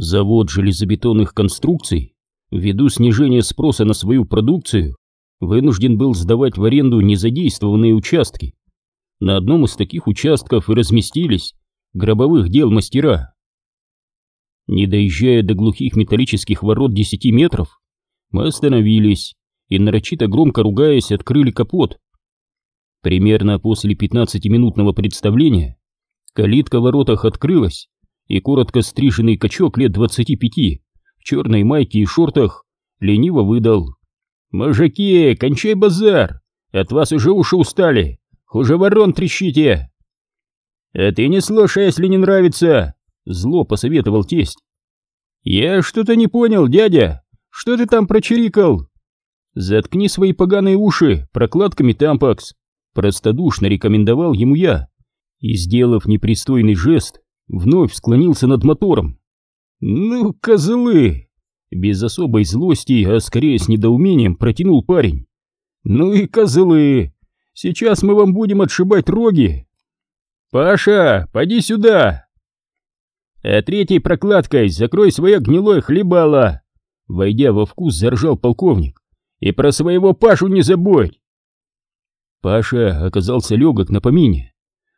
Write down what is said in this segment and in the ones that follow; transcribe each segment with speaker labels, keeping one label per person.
Speaker 1: Завод железобетонных конструкций, ввиду снижения спроса на свою продукцию, вынужден был сдавать в аренду незадействованные участки. На одном из таких участков и разместились гробовых дел мастера. Не доезжая до глухих металлических ворот 10 метров, мы остановились и, нарочито громко ругаясь, открыли капот. Примерно после 15-минутного представления калитка в воротах открылась, и коротко стриженный качок лет 25 в черной майке и шортах лениво выдал. «Мужики, кончай базар! От вас уже уши устали! Хуже ворон трещите!» «А ты не слушай, если не нравится!» Зло посоветовал тесть. «Я что-то не понял, дядя! Что ты там прочирикал?» «Заткни свои поганые уши прокладками тампакс!» Простодушно рекомендовал ему я и, сделав непристойный жест, вновь склонился над мотором. «Ну, козлы!» Без особой злости, а скорее с недоумением протянул парень. «Ну и козлы! Сейчас мы вам будем отшибать роги!» «Паша, поди сюда!» «А третьей прокладкой закрой свое гнилое хлебало!» Войдя во вкус, заржал полковник. «И про своего Пашу не забудь!» Паша оказался легок на помине,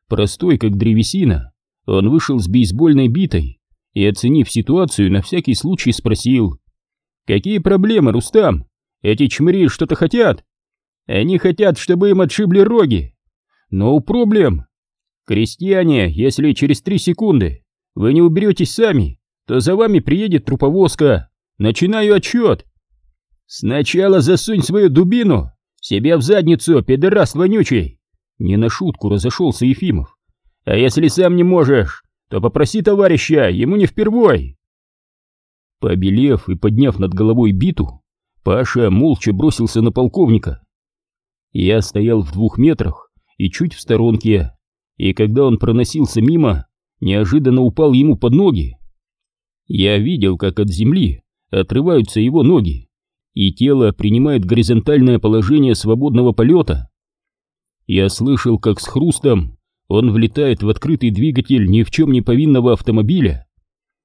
Speaker 1: простой, как древесина, он вышел с бейсбольной битой и, оценив ситуацию, на всякий случай спросил. «Какие проблемы, Рустам? Эти чмыри что-то хотят?» «Они хотят, чтобы им отшибли роги». «Но у проблем. Крестьяне, если через три секунды вы не уберетесь сами, то за вами приедет труповозка. Начинаю отчет». «Сначала засунь свою дубину себе в задницу, пидорас вонючий!» Не на шутку разошелся Ефимов. А если сам не можешь, то попроси товарища, ему не впервой. Побелев и подняв над головой биту, Паша молча бросился на полковника. Я стоял в двух метрах и чуть в сторонке, и когда он проносился мимо, неожиданно упал ему под ноги. Я видел, как от земли отрываются его ноги, и тело принимает горизонтальное положение свободного полета. Я слышал, как с хрустом он влетает в открытый двигатель ни в чем не повинного автомобиля.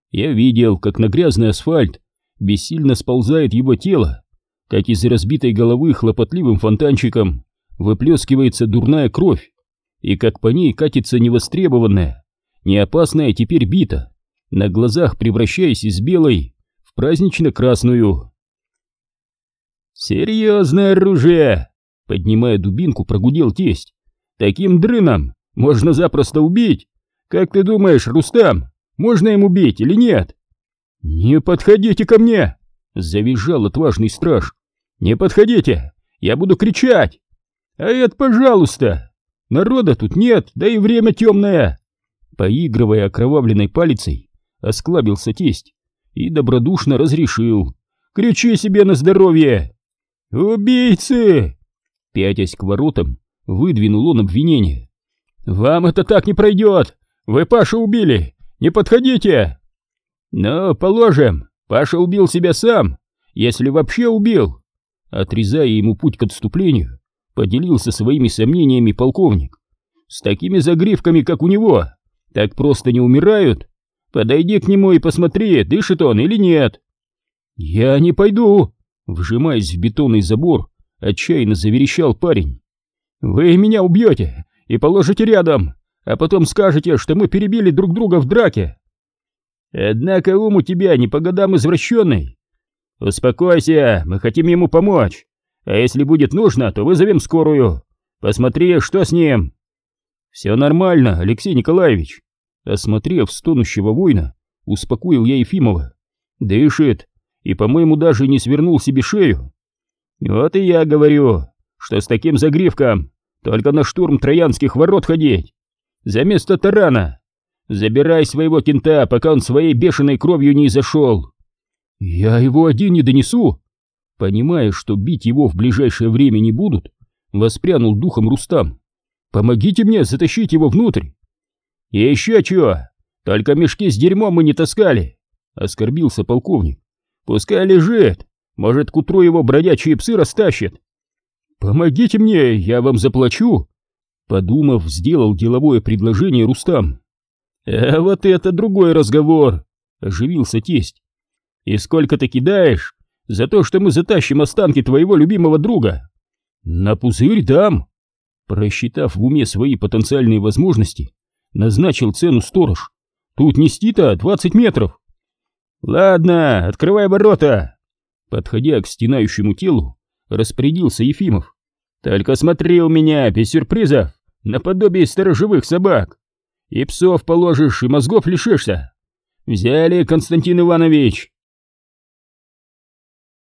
Speaker 1: Я видел, как на грязный асфальт бессильно сползает его тело, как из разбитой головы хлопотливым фонтанчиком выплескивается дурная кровь, и как по ней катится невостребованная, неопасная теперь бита, на глазах превращаясь из белой в празднично-красную. «Серьезное оружие!» — поднимая дубинку, прогудел тесть. «Таким дрыном можно запросто убить. Как ты думаешь, Рустам, можно им убить или нет? Не подходите ко мне, завизжал отважный страж. Не подходите, я буду кричать. А это, пожалуйста. Народа тут нет, да и время темное. Поигрывая окровавленной палицей, осклабился тесть и добродушно разрешил. Кричи себе на здоровье. Убийцы! Пятясь к воротам, выдвинул он обвинение. «Вам это так не пройдет! Вы Пашу убили! Не подходите!» «Но, положим, Паша убил себя сам, если вообще убил!» Отрезая ему путь к отступлению, поделился своими сомнениями полковник. «С такими загривками, как у него, так просто не умирают! Подойди к нему и посмотри, дышит он или нет!» «Я не пойду!» Вжимаясь в бетонный забор, отчаянно заверещал парень. «Вы меня убьете! И положите рядом, а потом скажете, что мы перебили друг друга в драке. Однако ум у тебя не по годам извращенный. Успокойся, мы хотим ему помочь. А если будет нужно, то вызовем скорую. Посмотри, что с ним. Все нормально, Алексей Николаевич. Осмотрев стонущего воина, успокоил я Ефимова. Дышит, и, по-моему, даже не свернул себе шею. Вот и я говорю, что с таким загривком только на штурм Троянских ворот ходить. За место тарана. Забирай своего кента, пока он своей бешеной кровью не зашел. Я его один не донесу. Понимая, что бить его в ближайшее время не будут, воспрянул духом Рустам. Помогите мне затащить его внутрь. Еще чего? Только мешки с дерьмом мы не таскали. Оскорбился полковник. Пускай лежит. Может, к утру его бродячие псы растащат. «Помогите мне, я вам заплачу!» Подумав, сделал деловое предложение Рустам. «А вот это другой разговор!» оживился тесть. «И сколько ты кидаешь за то, что мы затащим останки твоего любимого друга?» «На пузырь дам!» Просчитав в уме свои потенциальные возможности, назначил цену сторож. «Тут нести-то двадцать метров!» «Ладно, открывай ворота!» Подходя к стенающему телу, распорядился Ефимов. «Только смотри у меня, без сюрпризов, наподобие сторожевых собак. И псов положишь, и мозгов лишишься. Взяли, Константин Иванович!»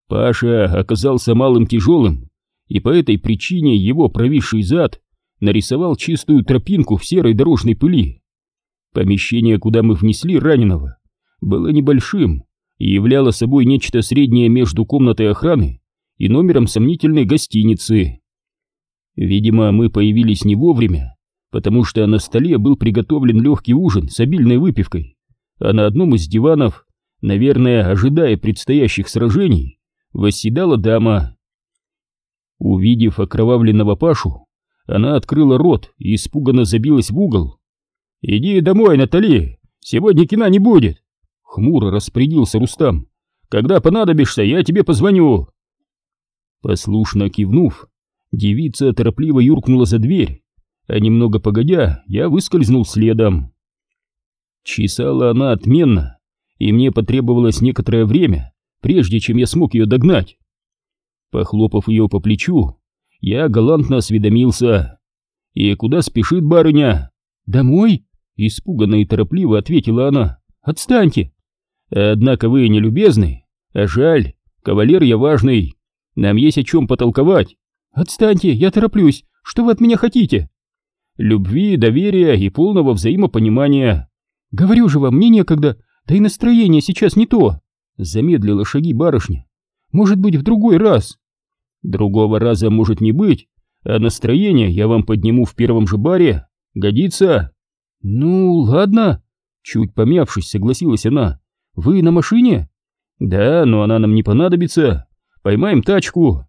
Speaker 1: Паша оказался малым тяжелым, и по этой причине его провисший зад нарисовал чистую тропинку в серой дорожной пыли. Помещение, куда мы внесли раненого, было небольшим и являло собой нечто среднее между комнатой охраны и номером сомнительной гостиницы. Видимо, мы появились не вовремя, потому что на столе был приготовлен легкий ужин с обильной выпивкой, а на одном из диванов, наверное, ожидая предстоящих сражений, восседала дама. Увидев окровавленного Пашу, она открыла рот и испуганно забилась в угол. «Иди домой, Натали, сегодня кино не будет!» Хмуро распорядился Рустам. «Когда понадобишься, я тебе позвоню!» Послушно кивнув, девица торопливо юркнула за дверь, а немного погодя, я выскользнул следом. Чесала она отменно, и мне потребовалось некоторое время, прежде чем я смог ее догнать. Похлопав ее по плечу, я галантно осведомился. «И куда спешит барыня?» «Домой?» — испуганно и торопливо ответила она. «Отстаньте!» Однако вы не любезны, а жаль, кавалер я важный. Нам есть о чем потолковать. Отстаньте, я тороплюсь. Что вы от меня хотите? Любви, доверия и полного взаимопонимания. Говорю же вам, мне некогда, да и настроение сейчас не то. Замедлила шаги барышня. Может быть, в другой раз. Другого раза может не быть, а настроение я вам подниму в первом же баре. Годится? Ну, ладно. Чуть помявшись, согласилась она. Вы на машине? Да, но она нам не понадобится. Поймаем тачку.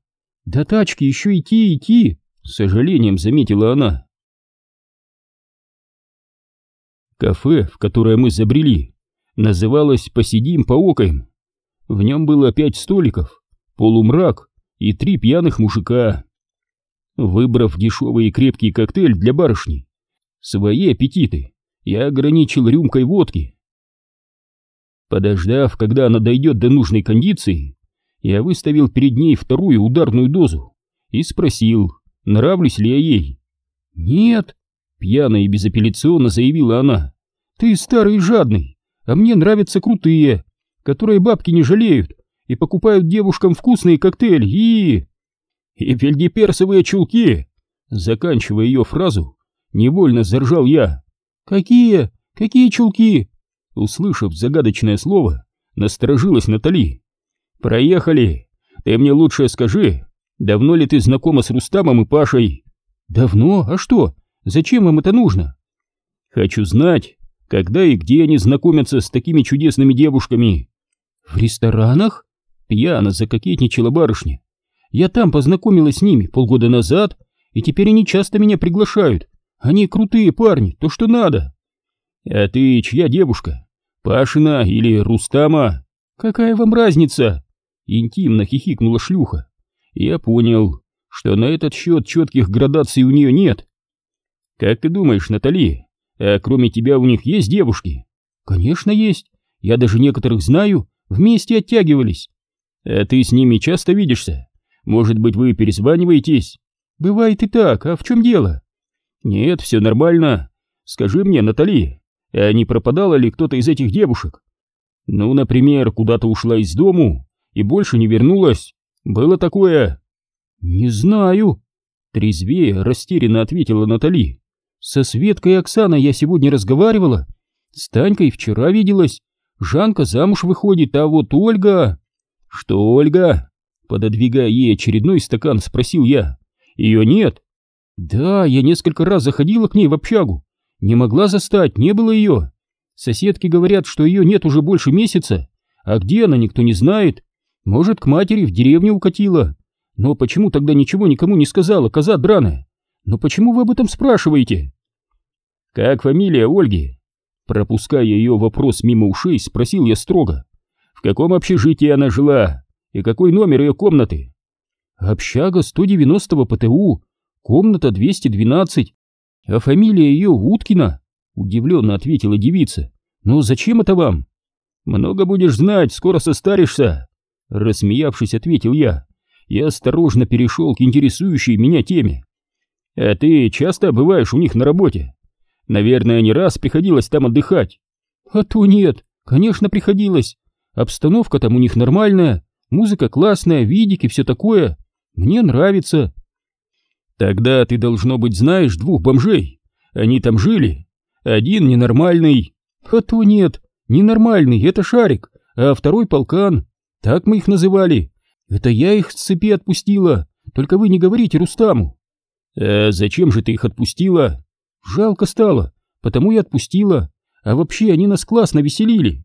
Speaker 1: До тачки еще идти, идти, с сожалением заметила она. Кафе, в которое мы забрели, называлось «Посидим, поокаем». В нем было пять столиков, полумрак и три пьяных мужика. Выбрав дешевый и крепкий коктейль для барышни, свои аппетиты я ограничил рюмкой водки. Подождав, когда она дойдет до нужной кондиции, я выставил перед ней вторую ударную дозу и спросил, нравлюсь ли я ей. «Нет», — пьяно и безапелляционно заявила она, — «ты старый и жадный, а мне нравятся крутые, которые бабки не жалеют и покупают девушкам вкусные коктейли и...» «И фельдеперсовые чулки!» Заканчивая ее фразу, невольно заржал я. «Какие? Какие чулки?» Услышав загадочное слово, насторожилась Натали. «Проехали! Ты мне лучше скажи, давно ли ты знакома с Рустамом и Пашей?» «Давно? А что? Зачем вам это нужно?» «Хочу знать, когда и где они знакомятся с такими чудесными девушками». «В ресторанах?» Пьяно закокетничала барышня. «Я там познакомилась с ними полгода назад, и теперь они часто меня приглашают. Они крутые парни, то что надо». «А ты чья девушка?» Пашина или Рустама? Какая вам разница? Интимно хихикнула шлюха. Я понял, что на этот счет четких градаций у нее нет. Как ты думаешь, Натали, а кроме тебя у них есть девушки? Конечно, есть. Я даже некоторых знаю, вместе оттягивались. А ты с ними часто видишься? Может быть, вы перезваниваетесь? Бывает и так, а в чем дело? Нет, все нормально. Скажи мне, Натали, а не пропадала ли кто-то из этих девушек? Ну, например, куда-то ушла из дому и больше не вернулась. Было такое? Не знаю. Трезвее растерянно ответила Натали. Со Светкой Оксаной я сегодня разговаривала. С Танькой вчера виделась. Жанка замуж выходит, а вот Ольга... Что Ольга? Пододвигая ей очередной стакан, спросил я. Ее нет? Да, я несколько раз заходила к ней в общагу. Не могла застать, не было ее. Соседки говорят, что ее нет уже больше месяца. А где она, никто не знает. Может, к матери в деревню укатила. Но почему тогда ничего никому не сказала, коза драная? Но почему вы об этом спрашиваете? Как фамилия Ольги? Пропуская ее вопрос мимо ушей, спросил я строго. В каком общежитии она жила? И какой номер ее комнаты? Общага 190 ПТУ, комната 212. А фамилия ее Уткина? Удивленно ответила девица. Но зачем это вам? Много будешь знать, скоро состаришься. Рассмеявшись, ответил я. Я осторожно перешел к интересующей меня теме. А ты часто бываешь у них на работе? Наверное, не раз приходилось там отдыхать. А то нет, конечно, приходилось. Обстановка там у них нормальная, музыка классная, видики, все такое. Мне нравится. Тогда ты, должно быть, знаешь двух бомжей. Они там жили. Один ненормальный. А то нет, ненормальный, это Шарик, а второй полкан. Так мы их называли. Это я их с цепи отпустила. Только вы не говорите Рустаму. А зачем же ты их отпустила? Жалко стало, потому и отпустила. А вообще они нас классно веселили.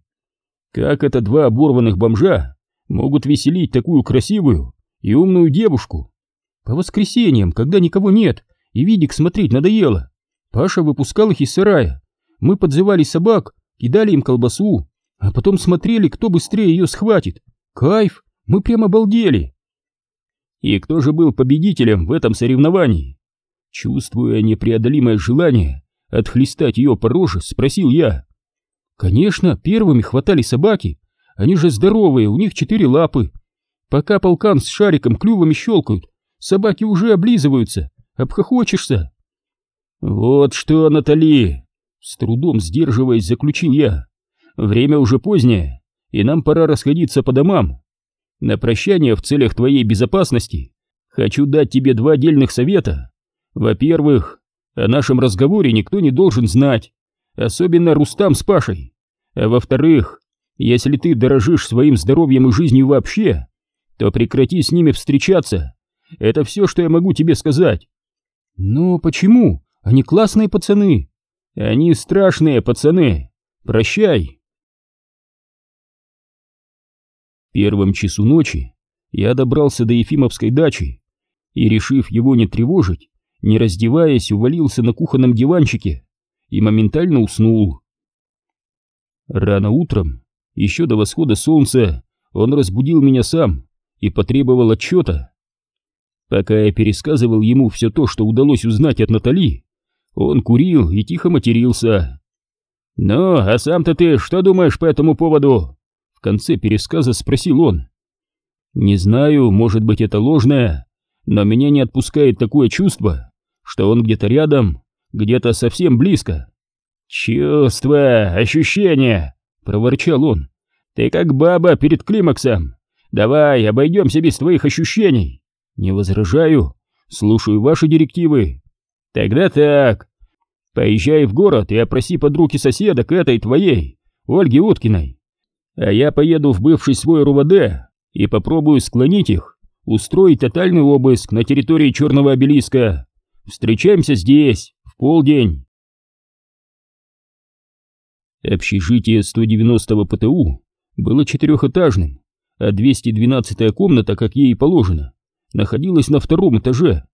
Speaker 1: Как это два оборванных бомжа могут веселить такую красивую и умную девушку? По воскресеньям, когда никого нет, и видик смотреть надоело. Паша выпускал их из сарая. Мы подзывали собак, кидали им колбасу, а потом смотрели, кто быстрее ее схватит. Кайф, мы прямо обалдели. И кто же был победителем в этом соревновании? Чувствуя непреодолимое желание отхлестать ее по роже, спросил я. Конечно, первыми хватали собаки. Они же здоровые, у них четыре лапы. Пока полкан с шариком клювами щелкают, собаки уже облизываются, обхохочешься. Вот что, Натали, с трудом сдерживаясь, заключил я. Время уже позднее, и нам пора расходиться по домам. На прощание в целях твоей безопасности хочу дать тебе два отдельных совета. Во-первых, о нашем разговоре никто не должен знать, особенно Рустам с Пашей. А во-вторых, если ты дорожишь своим здоровьем и жизнью вообще, то прекрати с ними встречаться. Это все, что я могу тебе сказать. Но почему? Они классные пацаны. Они страшные пацаны. Прощай. Первым часу ночи я добрался до Ефимовской дачи и, решив его не тревожить, не раздеваясь, увалился на кухонном диванчике и моментально уснул. Рано утром, еще до восхода солнца, он разбудил меня сам и потребовал отчета. Пока я пересказывал ему все то, что удалось узнать от Натали, он курил и тихо матерился. «Ну, а сам-то ты что думаешь по этому поводу?» Конце пересказа спросил он. «Не знаю, может быть это ложное, но меня не отпускает такое чувство, что он где-то рядом, где-то совсем близко. «Чувства, ощущения!» — проворчал он. «Ты как баба перед климаксом. Давай, обойдемся без твоих ощущений». «Не возражаю. Слушаю ваши директивы». «Тогда так. Поезжай в город и опроси подруги соседок этой твоей, Ольги Уткиной. А я поеду в бывший свой РУВД и попробую склонить их, устроить тотальный обыск на территории Черного обелиска. Встречаемся здесь, в полдень. Общежитие 190-го ПТУ было четырехэтажным, а 212-я комната, как ей положено, находилась на втором этаже.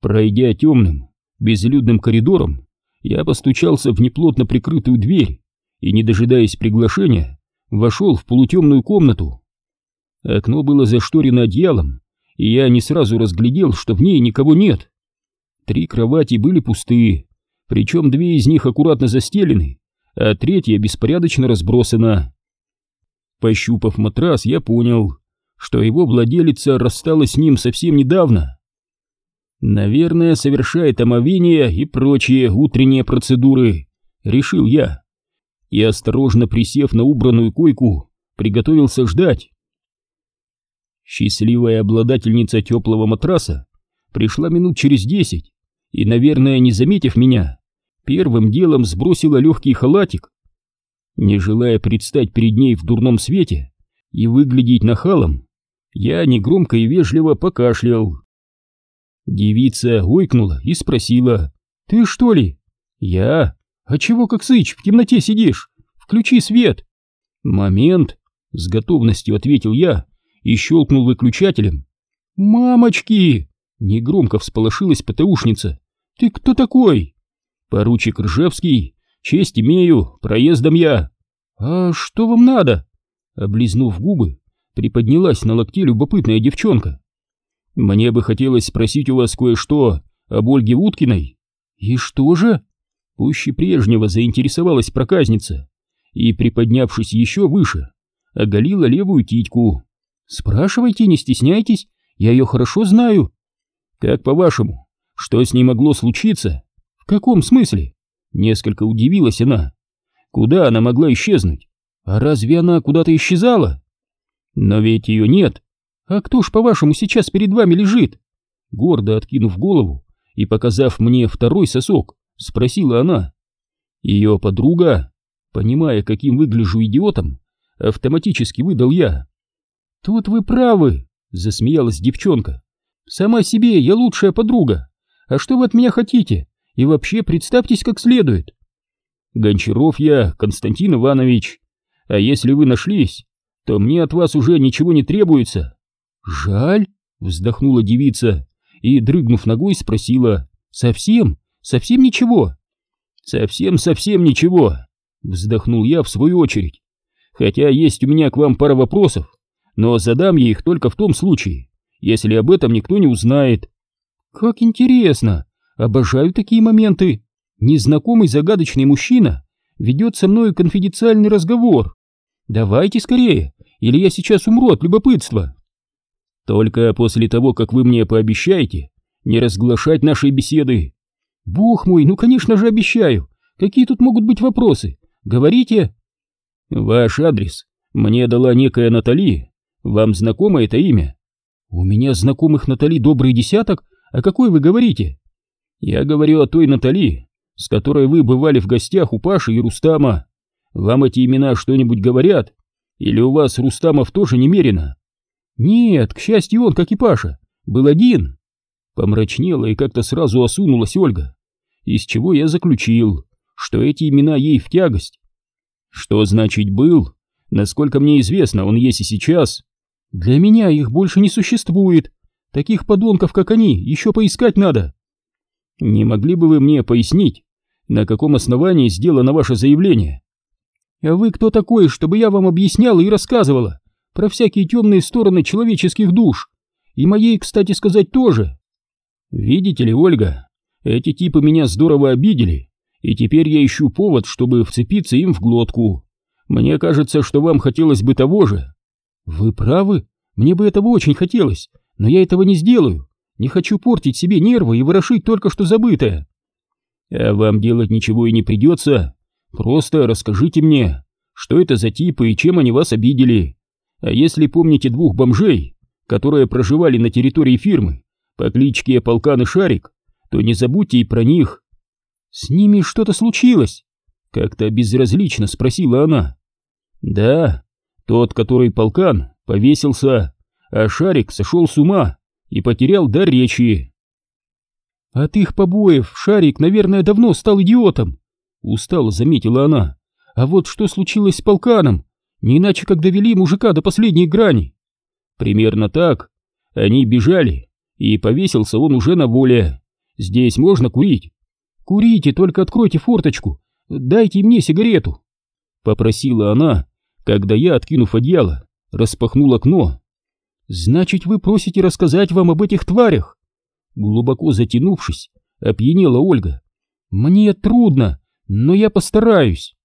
Speaker 1: Пройдя темным, безлюдным коридором, я постучался в неплотно прикрытую дверь и, не дожидаясь приглашения, вошел в полутемную комнату. Окно было зашторено одеялом, и я не сразу разглядел, что в ней никого нет. Три кровати были пустые, причем две из них аккуратно застелены, а третья беспорядочно разбросана. Пощупав матрас, я понял, что его владелица рассталась с ним совсем недавно. Наверное, совершает омовение и прочие утренние процедуры, решил я. И осторожно присев на убранную койку, приготовился ждать. Счастливая обладательница теплого матраса пришла минут через десять и, наверное, не заметив меня, первым делом сбросила легкий халатик. Не желая предстать перед ней в дурном свете и выглядеть нахалом, я негромко и вежливо покашлял. Девица ойкнула и спросила, «Ты что ли?» «Я? А чего как сыч, в темноте сидишь? Включи свет!» «Момент!» — с готовностью ответил я и щелкнул выключателем. «Мамочки!» Негромко всполошилась ПТУшница. «Ты кто такой?» «Поручик Ржевский, Честь имею, проездом я.
Speaker 2: А что вам надо? Облизнув губы, приподнялась на локте любопытная девчонка.
Speaker 1: Мне бы хотелось спросить у вас кое-что об Ольге Уткиной.
Speaker 2: И что же?
Speaker 1: Пуще прежнего заинтересовалась проказница и, приподнявшись еще выше, оголила левую титьку.
Speaker 2: Спрашивайте, не стесняйтесь, я ее хорошо знаю.
Speaker 1: Как по-вашему, что с ней могло случиться?
Speaker 2: В каком смысле?
Speaker 1: Несколько удивилась она. Куда она могла исчезнуть?
Speaker 2: А разве она куда-то исчезала?
Speaker 1: Но ведь ее нет.
Speaker 2: А кто ж, по-вашему, сейчас перед вами лежит?
Speaker 1: Гордо откинув голову и показав мне второй сосок, спросила она. Ее подруга, понимая, каким выгляжу идиотом, автоматически выдал я.
Speaker 2: Тут вы правы, засмеялась девчонка. Сама себе я лучшая подруга. А что вы от меня хотите? И вообще представьтесь как следует.
Speaker 1: Гончаров я, Константин Иванович. А если вы нашлись, то мне от вас уже ничего не требуется.
Speaker 2: Жаль, вздохнула девица и, дрыгнув ногой, спросила. Совсем? Совсем ничего?
Speaker 1: Совсем-совсем ничего, вздохнул я в свою очередь. Хотя есть у меня к вам пара вопросов, но задам я их только в том случае, если об этом никто не узнает.
Speaker 2: Как интересно! Обожаю такие моменты. Незнакомый загадочный мужчина ведет со мной конфиденциальный разговор. Давайте скорее, или я сейчас умру от любопытства.
Speaker 1: Только после того, как вы мне пообещаете не разглашать нашей беседы.
Speaker 2: Бог мой, ну конечно же обещаю. Какие тут могут быть вопросы? Говорите.
Speaker 1: Ваш адрес мне дала некая Натали. Вам знакомо это имя?
Speaker 2: У меня знакомых Натали добрый десяток, о какой вы говорите?
Speaker 1: Я говорю о той Натали, с которой вы бывали в гостях у Паши и Рустама. Вам эти имена что-нибудь говорят? Или у вас Рустамов тоже немерено?
Speaker 2: Нет, к счастью, он, как и Паша, был один.
Speaker 1: Помрачнела и как-то сразу осунулась Ольга, из чего я заключил, что эти имена ей в тягость. Что значит «был»? Насколько мне известно, он есть и сейчас.
Speaker 2: Для меня их больше не существует. Таких подонков, как они, еще поискать надо.
Speaker 1: Не могли бы вы мне пояснить, на каком основании сделано ваше заявление?
Speaker 2: А вы кто такой, чтобы я вам объясняла и рассказывала про всякие темные стороны человеческих душ? И моей, кстати сказать, тоже.
Speaker 1: Видите ли, Ольга, эти типы меня здорово обидели, и теперь я ищу повод, чтобы вцепиться им в глотку. Мне кажется, что вам хотелось бы того же.
Speaker 2: Вы правы, мне бы этого очень хотелось, но я этого не сделаю. Не хочу портить себе нервы и ворошить только что забытое.
Speaker 1: А вам делать ничего и не придется. Просто расскажите мне, что это за типы и чем они вас обидели. А если помните двух бомжей, которые проживали на территории фирмы по кличке Полкан и Шарик, то не забудьте и про них.
Speaker 2: С ними что-то случилось?
Speaker 1: Как-то безразлично спросила она. Да, тот, который Полкан, повесился, а Шарик сошел с ума и потерял дар речи.
Speaker 2: От их побоев Шарик, наверное, давно стал идиотом, устало заметила она. А вот что случилось с полканом? Не иначе, как довели мужика до последней грани.
Speaker 1: Примерно так. Они бежали, и повесился он уже на воле. Здесь можно курить.
Speaker 2: Курите, только откройте форточку. Дайте мне сигарету.
Speaker 1: Попросила она, когда я, откинув одеяло, распахнул окно
Speaker 2: Значит, вы просите рассказать вам об этих тварях?
Speaker 1: Глубоко затянувшись, опьянела Ольга.
Speaker 2: Мне трудно, но я постараюсь.